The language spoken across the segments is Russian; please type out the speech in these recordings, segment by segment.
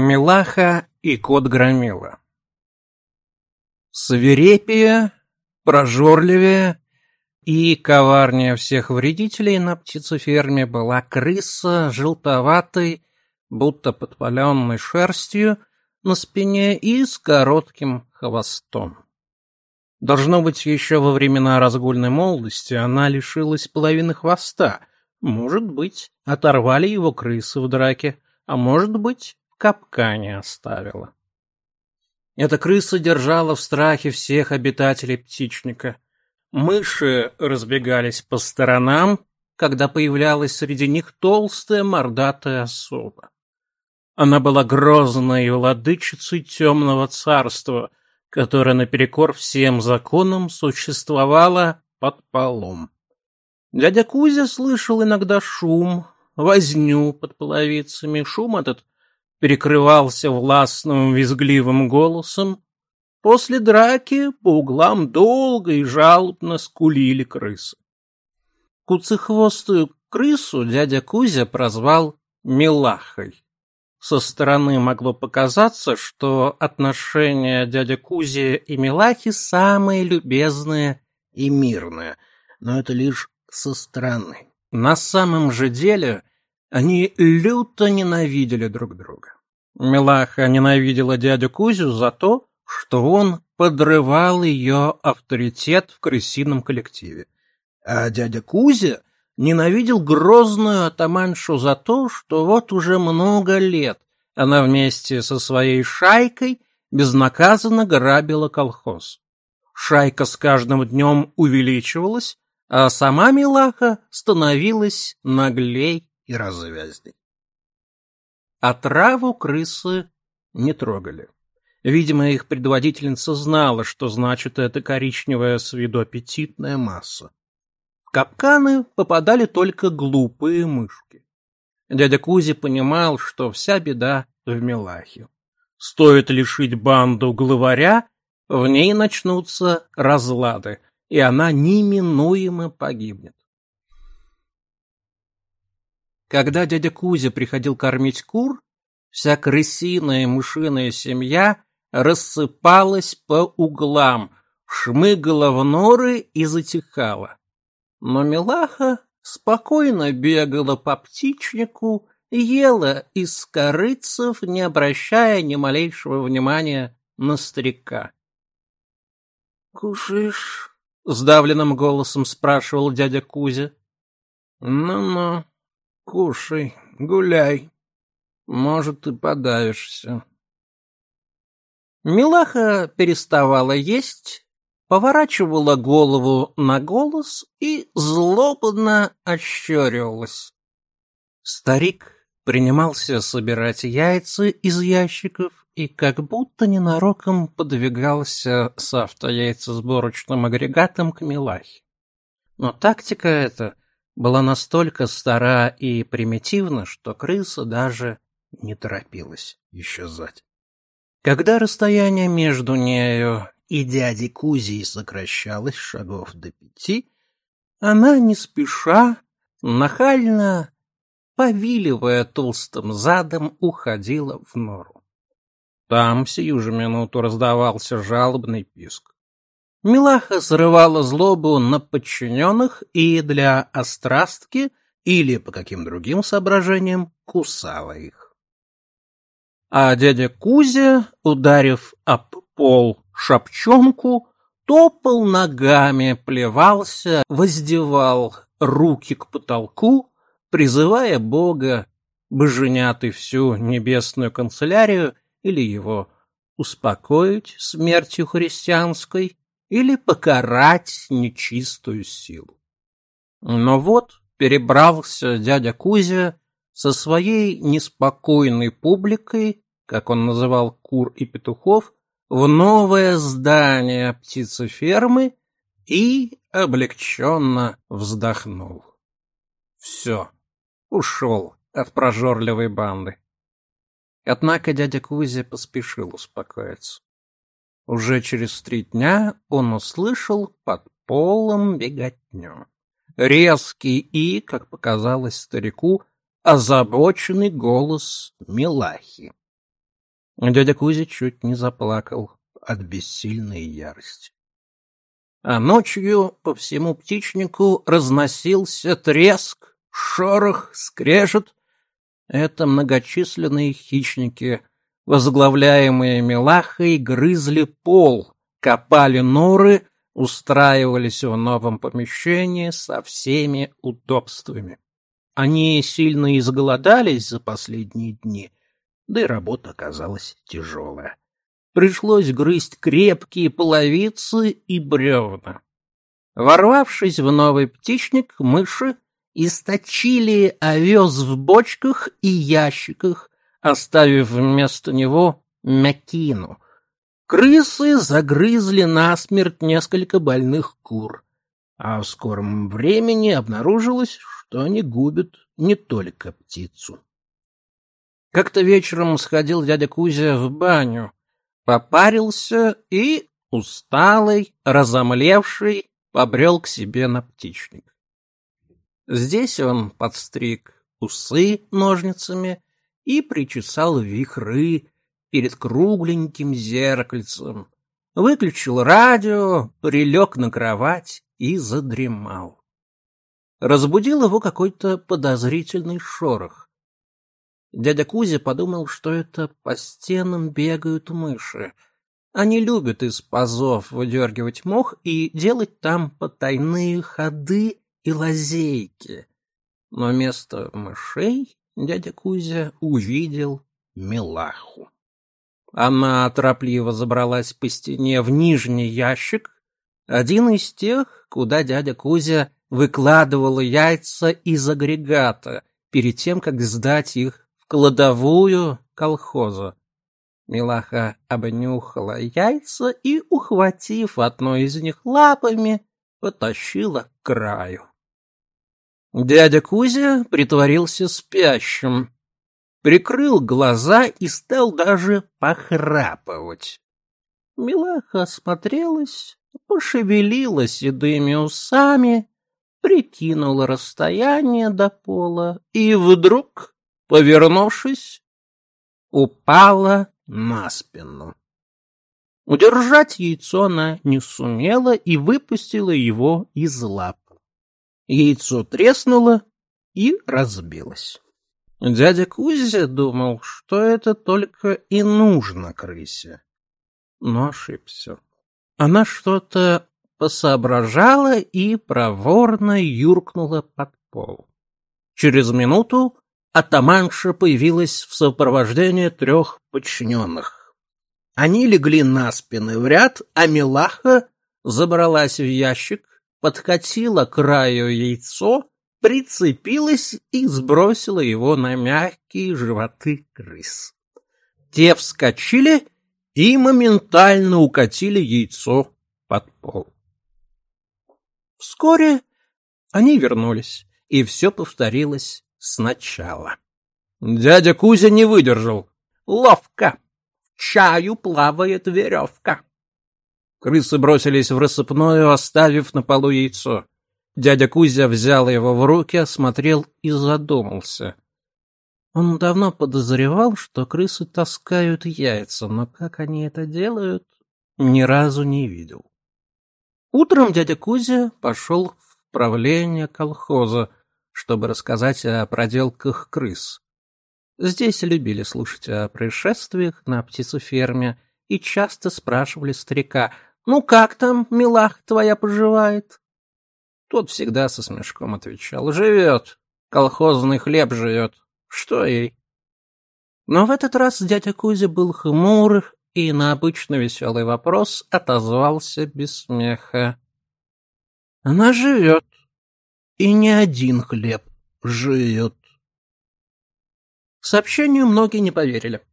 Милаха и кот Громила. Свирепее, прожорливее и коварнее всех вредителей на птицеферме была крыса желтоватой, будто подпаленной шерстью на спине и с коротким хвостом. Должно быть, еще во времена разгульной молодости она лишилась половины хвоста. Может быть, оторвали его крысы в драке, а может быть, капка не оставила. Эта крыса держала в страхе всех обитателей птичника. Мыши разбегались по сторонам, когда появлялась среди них толстая мордатая особа. Она была грозной владычицей темного царства, которое наперекор всем законам существовало под полом. Дядя Кузя слышал иногда шум, возню под половицами. Шум этот перекрывался властным визгливым голосом. После драки по углам долго и жалобно скулили крысы. Куцехвостую крысу дядя Кузя прозвал «милахой». Со стороны могло показаться, что отношения дядя Кузи и Милахи самые любезные и мирные, но это лишь со стороны. На самом же деле они люто ненавидели друг друга. Милаха ненавидела дядю Кузю за то, что он подрывал ее авторитет в крысином коллективе. А дядя Кузя ненавидел грозную атаманшу за то, что вот уже много лет она вместе со своей шайкой безнаказанно грабила колхоз. Шайка с каждым днем увеличивалась, а сама Милаха становилась наглей и развязной. А траву крысы не трогали. Видимо, их предводительница знала, что значит эта коричневая с виду аппетитная масса. В капканы попадали только глупые мышки. Дядя Кузя понимал, что вся беда в Милахе. Стоит лишить банду главаря, в ней начнутся разлады, и она неминуемо погибнет. Когда дядя Кузя приходил кормить кур, вся крысиная мышиная семья рассыпалась по углам, шмыгала в норы и затихала. Но Милаха спокойно бегала по птичнику, ела из корыцев, не обращая ни малейшего внимания на старика. «Кушаешь?» — сдавленным голосом спрашивал дядя Кузя. «Ну-ну», Кушай, гуляй. Может, ты подавишься. Милаха переставала есть, поворачивала голову на голос и злобно ощерилась. Старик принимался собирать яйца из ящиков и как будто ненароком подвигался с автояйцесборочным агрегатом к Милахе. Но тактика эта была настолько стара и примитивна, что крыса даже не торопилась исчезать. Когда расстояние между нею и дядей Кузей сокращалось шагов до пяти, она не спеша, нахально, повиливая толстым задом, уходила в нору. Там сию же минуту раздавался жалобный писк. Милаха срывала злобу на подчиненных и для острастки или по каким другим соображениям кусала их. А дядя Кузя, ударив об пол шапчонку, топал ногами, плевался, воздевал руки к потолку, призывая Бога, боженят и всю небесную канцелярию или его успокоить смертью христианской, или покарать нечистую силу. Но вот перебрался дядя Кузя со своей неспокойной публикой, как он называл кур и петухов, в новое здание птицефермы и облегченно вздохнул. Все, ушел от прожорливой банды. Однако дядя Кузя поспешил успокоиться. Уже через три дня он услышал под полом беготню. Резкий и, как показалось старику, озабоченный голос Милахи. Дядя Кузя чуть не заплакал от бессильной ярости. А ночью по всему птичнику разносился треск, шорох, скрежет. Это многочисленные хищники возглавляемые Милахой, грызли пол, копали норы, устраивались в новом помещении со всеми удобствами. Они сильно изголодались за последние дни, да и работа оказалась тяжелая. Пришлось грызть крепкие половицы и бревна. Ворвавшись в новый птичник, мыши источили овес в бочках и ящиках, оставив вместо него мякину. Крысы загрызли насмерть несколько больных кур, а в скором времени обнаружилось, что они губят не только птицу. Как-то вечером сходил дядя Кузя в баню, попарился и, усталый, разомлевший, побрел к себе на птичник. Здесь он подстриг усы ножницами и причесал вихры перед кругленьким зеркальцем, выключил радио, прилег на кровать и задремал. Разбудил его какой-то подозрительный шорох. Дядя Кузя подумал, что это по стенам бегают мыши. Они любят из пазов выдергивать мох и делать там потайные ходы и лазейки. Но вместо мышей дядя Кузя увидел Милаху. Она торопливо забралась по стене в нижний ящик, один из тех, куда дядя Кузя выкладывал яйца из агрегата перед тем, как сдать их в кладовую колхоза. Милаха обнюхала яйца и, ухватив одно из них лапами, потащила к краю. Дядя Кузя притворился спящим, прикрыл глаза и стал даже похрапывать. Милаха осмотрелась, пошевелила седыми усами, прикинула расстояние до пола и вдруг, повернувшись, упала на спину. Удержать яйцо она не сумела и выпустила его из лап. Яйцо треснуло и разбилось. Дядя Кузя думал, что это только и нужно крысе. Но ошибся. Она что-то посоображала и проворно юркнула под пол. Через минуту атаманша появилась в сопровождении трех подчиненных. Они легли на спины в ряд, а Милаха забралась в ящик, подкатила краю яйцо, прицепилась и сбросила его на мягкие животы крыс. Те вскочили и моментально укатили яйцо под пол. Вскоре они вернулись, и все повторилось сначала. Дядя Кузя не выдержал. Ловко. Чаю плавает веревка. Крысы бросились в рассыпную, оставив на полу яйцо. Дядя Кузя взял его в руки, осмотрел и задумался. Он давно подозревал, что крысы таскают яйца, но как они это делают, ни разу не видел. Утром дядя Кузя пошел в правление колхоза, чтобы рассказать о проделках крыс. Здесь любили слушать о происшествиях на птицеферме и часто спрашивали старика, ну как там, милах твоя поживает? Тот всегда со смешком отвечал. Живет. Колхозный хлеб живет. Что ей? Но в этот раз дядя Кузя был хмур и на обычно веселый вопрос отозвался без смеха. Она живет. И не один хлеб живет. Сообщению многие не поверили.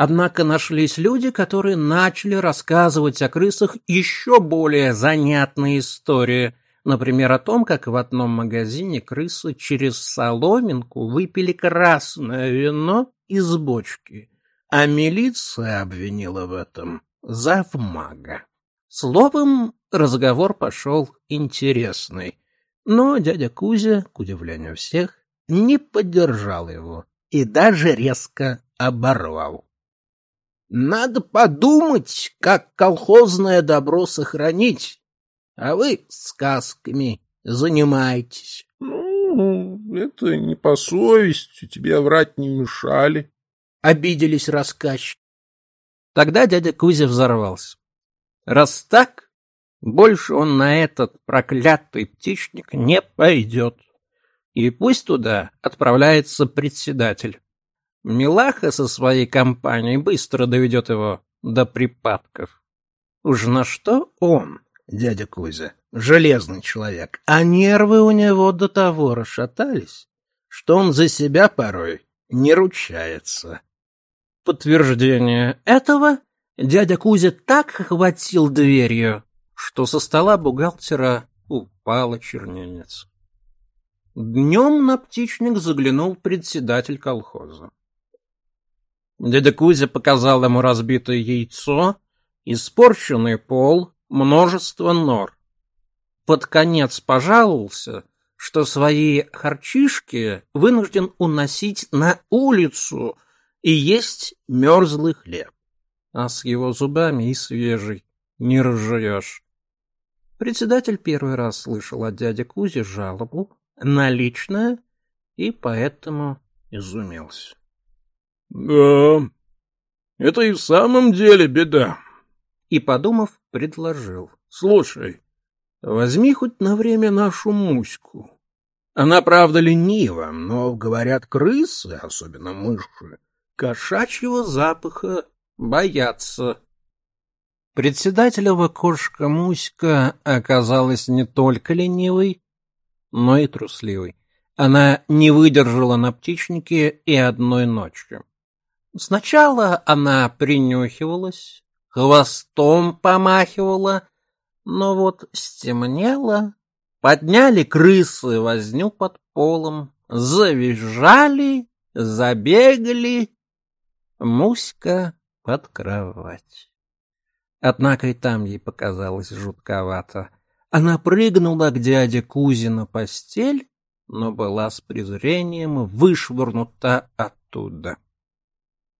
Однако нашлись люди, которые начали рассказывать о крысах еще более занятные истории. Например, о том, как в одном магазине крысы через соломинку выпили красное вино из бочки, а милиция обвинила в этом завмага. Словом, разговор пошел интересный. Но дядя Кузя, к удивлению всех, не поддержал его и даже резко оборвал. Надо подумать, как колхозное добро сохранить. А вы сказками занимаетесь. Ну, это не по совести, тебе врать не мешали. Обиделись рассказчики. Тогда дядя Кузя взорвался. Раз так, больше он на этот проклятый птичник не пойдет. И пусть туда отправляется председатель. Милаха со своей компанией быстро доведет его до припадков. Уж на что он, дядя Кузя, железный человек, а нервы у него до того расшатались, что он за себя порой не ручается. Подтверждение этого дядя Кузя так хватил дверью, что со стола бухгалтера упала чернильница. Днем на птичник заглянул председатель колхоза. Дядя Кузя показал ему разбитое яйцо, испорченный пол, множество нор. Под конец пожаловался, что свои харчишки вынужден уносить на улицу и есть мерзлый хлеб. А с его зубами и свежий не разжуешь. Председатель первый раз слышал от дяди Кузи жалобу на личное и поэтому изумился. Да, это и в самом деле беда. И, подумав, предложил. Слушай, возьми хоть на время нашу Муську. Она, правда, ленива, но, говорят, крысы, особенно мыши, кошачьего запаха боятся. Председателева кошка Муська оказалась не только ленивой, но и трусливой. Она не выдержала на птичнике и одной ночью. Сначала она принюхивалась, хвостом помахивала, но вот стемнело, подняли крысы возню под полом, завизжали, забегали. Муська под кровать. Однако и там ей показалось жутковато. Она прыгнула к дяде Кузе на постель, но была с презрением вышвырнута оттуда.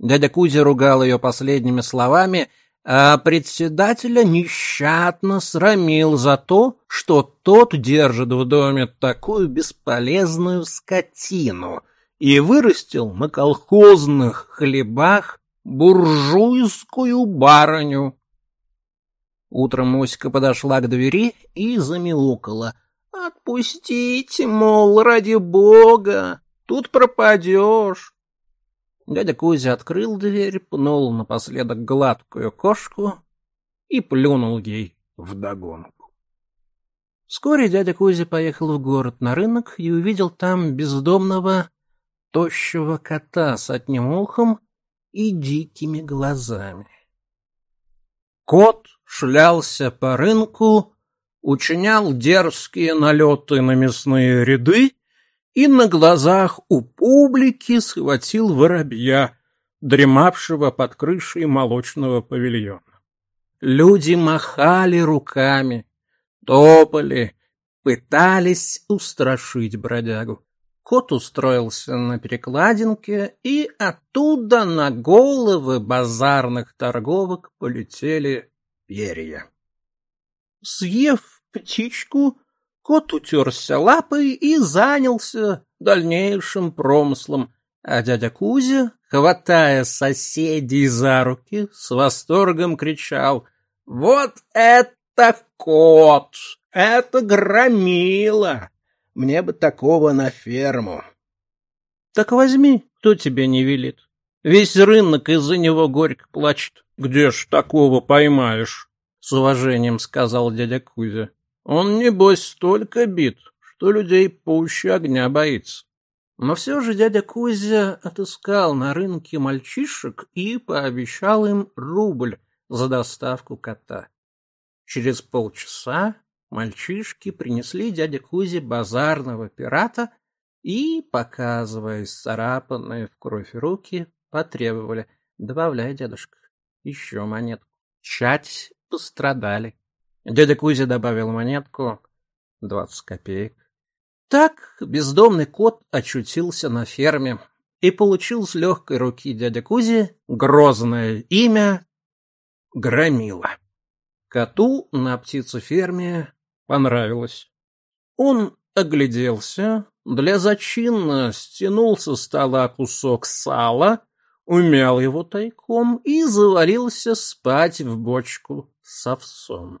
Дядя Кузя ругал ее последними словами, а председателя нещадно срамил за то, что тот держит в доме такую бесполезную скотину и вырастил на колхозных хлебах буржуйскую барыню. Утром Мусика подошла к двери и замяукала. «Отпустите, мол, ради бога, тут пропадешь». Дядя Кузя открыл дверь, пнул напоследок гладкую кошку и плюнул ей вдогонку. Вскоре дядя Кузя поехал в город на рынок и увидел там бездомного тощего кота с одним ухом и дикими глазами. Кот шлялся по рынку, учинял дерзкие налеты на мясные ряды и на глазах у публики схватил воробья, дремавшего под крышей молочного павильона. Люди махали руками, топали, пытались устрашить бродягу. Кот устроился на перекладинке, и оттуда на головы базарных торговок полетели перья. Съев птичку, Кот утерся лапой и занялся дальнейшим промыслом, а дядя Кузя, хватая соседей за руки, с восторгом кричал «Вот это кот! Это громила! Мне бы такого на ферму!» «Так возьми, кто тебе не велит. Весь рынок из-за него горько плачет. Где ж такого поймаешь?» — с уважением сказал дядя Кузя. Он, небось, столько бит, что людей пуще огня боится. Но все же дядя Кузя отыскал на рынке мальчишек и пообещал им рубль за доставку кота. Через полчаса мальчишки принесли дяде Кузе базарного пирата и, показывая царапанные в кровь руки, потребовали, добавляя дедушка, еще монетку. Чать пострадали. Дядя Кузя добавил монетку. Двадцать копеек. Так бездомный кот очутился на ферме и получил с легкой руки дядя Кузи грозное имя Громила. Коту на птицу ферме понравилось. Он огляделся, для зачина стянул со стола кусок сала, умял его тайком и завалился спать в бочку с овсом.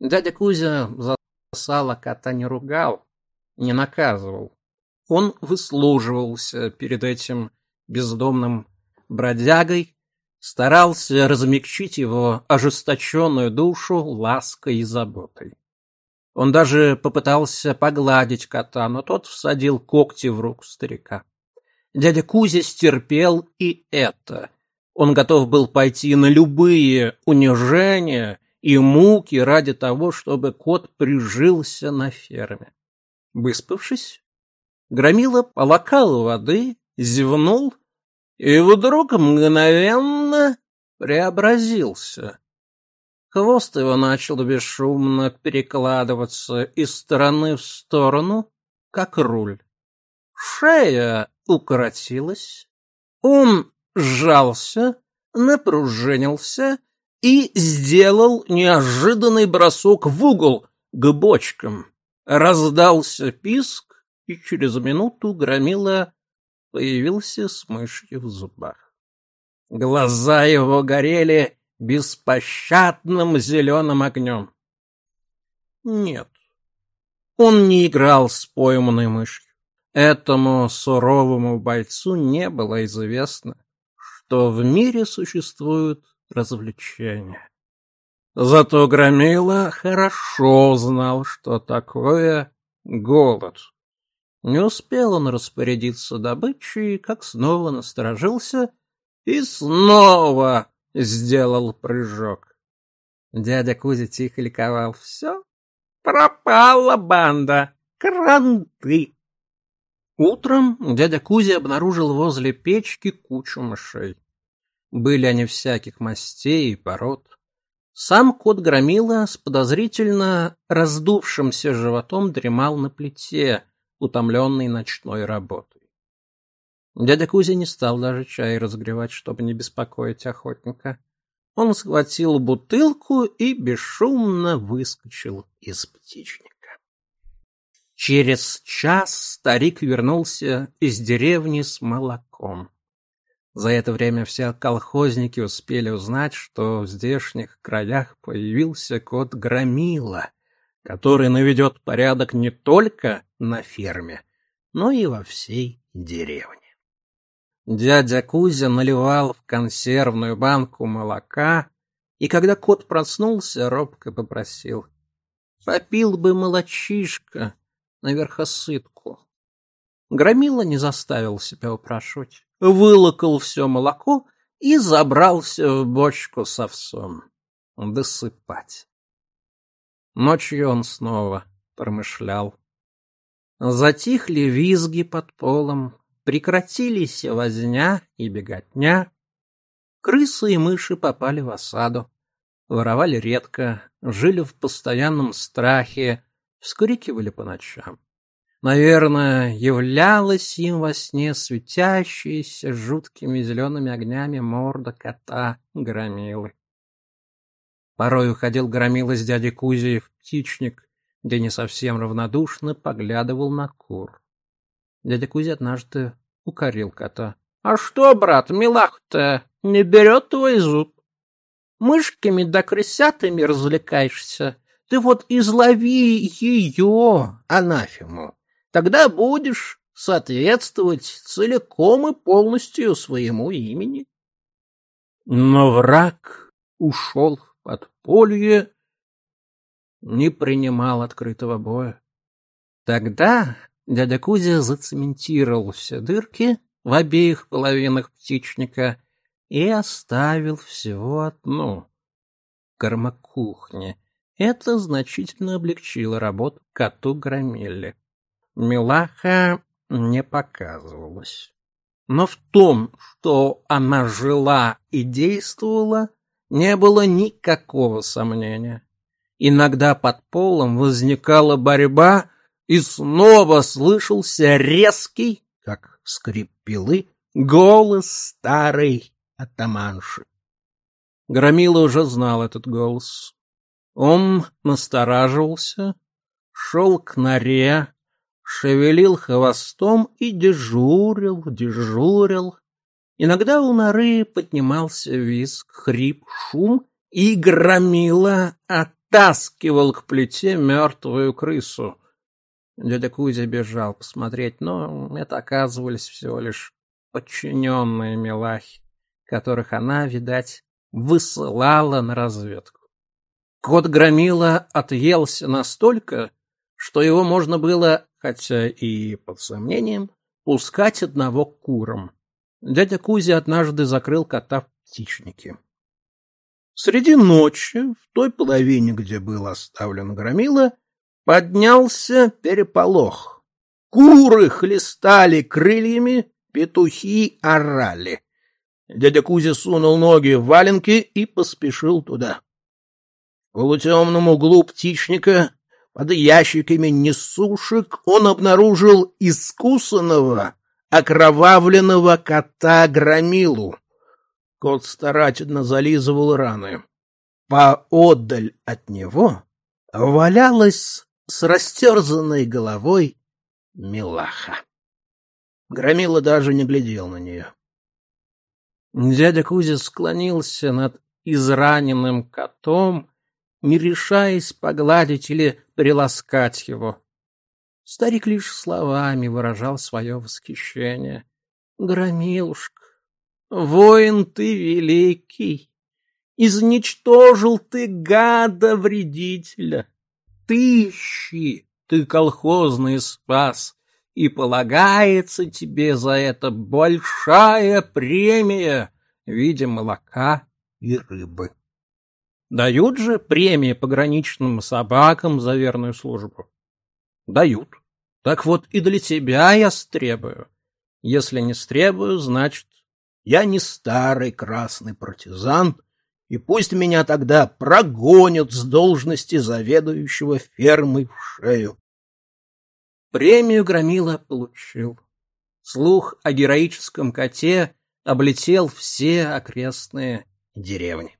Дядя Кузя за сало а кота не ругал, не наказывал. Он выслуживался перед этим бездомным бродягой, старался размягчить его ожесточенную душу лаской и заботой. Он даже попытался погладить кота, но тот всадил когти в руку старика. Дядя Кузя стерпел и это. Он готов был пойти на любые унижения и муки ради того, чтобы кот прижился на ферме. Выспавшись, Громила полакал воды, зевнул и вдруг мгновенно преобразился. Хвост его начал бесшумно перекладываться из стороны в сторону, как руль. Шея укоротилась, он сжался, напружинился и сделал неожиданный бросок в угол к бочкам. Раздался писк, и через минуту громила появился с мышью в зубах. Глаза его горели беспощадным зеленым огнем. Нет, он не играл с пойманной мышью. Этому суровому бойцу не было известно, что в мире существуют развлечение. Зато Громила хорошо знал, что такое голод. Не успел он распорядиться добычей, как снова насторожился и снова сделал прыжок. Дядя Кузя тихо ликовал. Все, пропала банда, кранты. Утром дядя Кузя обнаружил возле печки кучу мышей. Были они всяких мастей и пород. Сам кот Громила с подозрительно раздувшимся животом дремал на плите, утомленный ночной работой. Дядя Кузя не стал даже чай разогревать, чтобы не беспокоить охотника. Он схватил бутылку и бесшумно выскочил из птичника. Через час старик вернулся из деревни с молоком. За это время все колхозники успели узнать, что в здешних краях появился кот Громила, который наведет порядок не только на ферме, но и во всей деревне. Дядя Кузя наливал в консервную банку молока, и когда кот проснулся, робко попросил. «Попил бы молочишка на верхосытку». Громила не заставил себя упрашивать вылокал все молоко и забрался в бочку с овсом. Досыпать. Ночью он снова промышлял. Затихли визги под полом, прекратились возня и беготня. Крысы и мыши попали в осаду. Воровали редко, жили в постоянном страхе, вскрикивали по ночам. Наверное, являлась им во сне светящаяся жуткими зелеными огнями морда кота Громилы. Порой уходил Громила с дяди Кузи в птичник, где не совсем равнодушно поглядывал на кур. Дядя Кузя однажды укорил кота. — А что, брат, милах-то не берет твой зуб? Мышками да крысятами развлекаешься. Ты вот излови ее, анафему. Тогда будешь соответствовать целиком и полностью своему имени. Но враг ушел в подполье, не принимал открытого боя. Тогда дядя Кузя зацементировал все дырки в обеих половинах птичника и оставил всего одну — кормокухня. Это значительно облегчило работу коту Громилле. Милаха не показывалась. Но в том, что она жила и действовала, не было никакого сомнения. Иногда под полом возникала борьба, и снова слышался резкий, как скрип пилы, голос старой атаманши. Громила уже знал этот голос. Он настораживался, шел к норе, шевелил хвостом и дежурил, дежурил. Иногда у норы поднимался визг, хрип, шум, и громила оттаскивал к плите мертвую крысу. Дядя Кузя бежал посмотреть, но это оказывались всего лишь подчиненные Милахи, которых она, видать, высылала на разведку. Кот Громила отъелся настолько, что его можно было, хотя и под сомнением, пускать одного курам. Дядя Кузя однажды закрыл кота в птичнике. Среди ночи, в той половине, где был оставлен громила, поднялся переполох. Куры хлестали крыльями, петухи орали. Дядя Кузя сунул ноги в валенки и поспешил туда. В полутемном углу птичника под ящиками несушек он обнаружил искусанного, окровавленного кота-громилу. Кот старательно зализывал раны. Поотдаль от него валялась с растерзанной головой милаха. Громила даже не глядел на нее. Дядя Кузя склонился над израненным котом не решаясь погладить или приласкать его. Старик лишь словами выражал свое восхищение. «Громилушка, воин ты великий, изничтожил ты гада-вредителя, тыщи ты колхозный спас, и полагается тебе за это большая премия в виде молока и рыбы». Дают же премии пограничным собакам за верную службу? Дают. Так вот и для тебя я стребую. Если не стребую, значит, я не старый красный партизан, и пусть меня тогда прогонят с должности заведующего фермой в шею. Премию Громила получил. Слух о героическом коте облетел все окрестные деревни.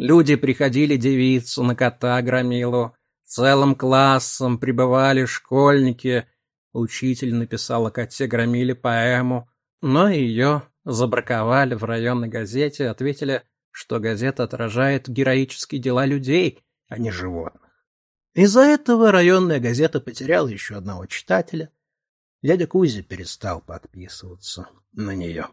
Люди приходили девицу на кота громилу. Целым классом пребывали школьники. Учитель написал о коте громиле поэму, но ее забраковали в районной газете, ответили, что газета отражает героические дела людей, а не животных. Из-за этого районная газета потеряла еще одного читателя. Дядя Кузя перестал подписываться на нее.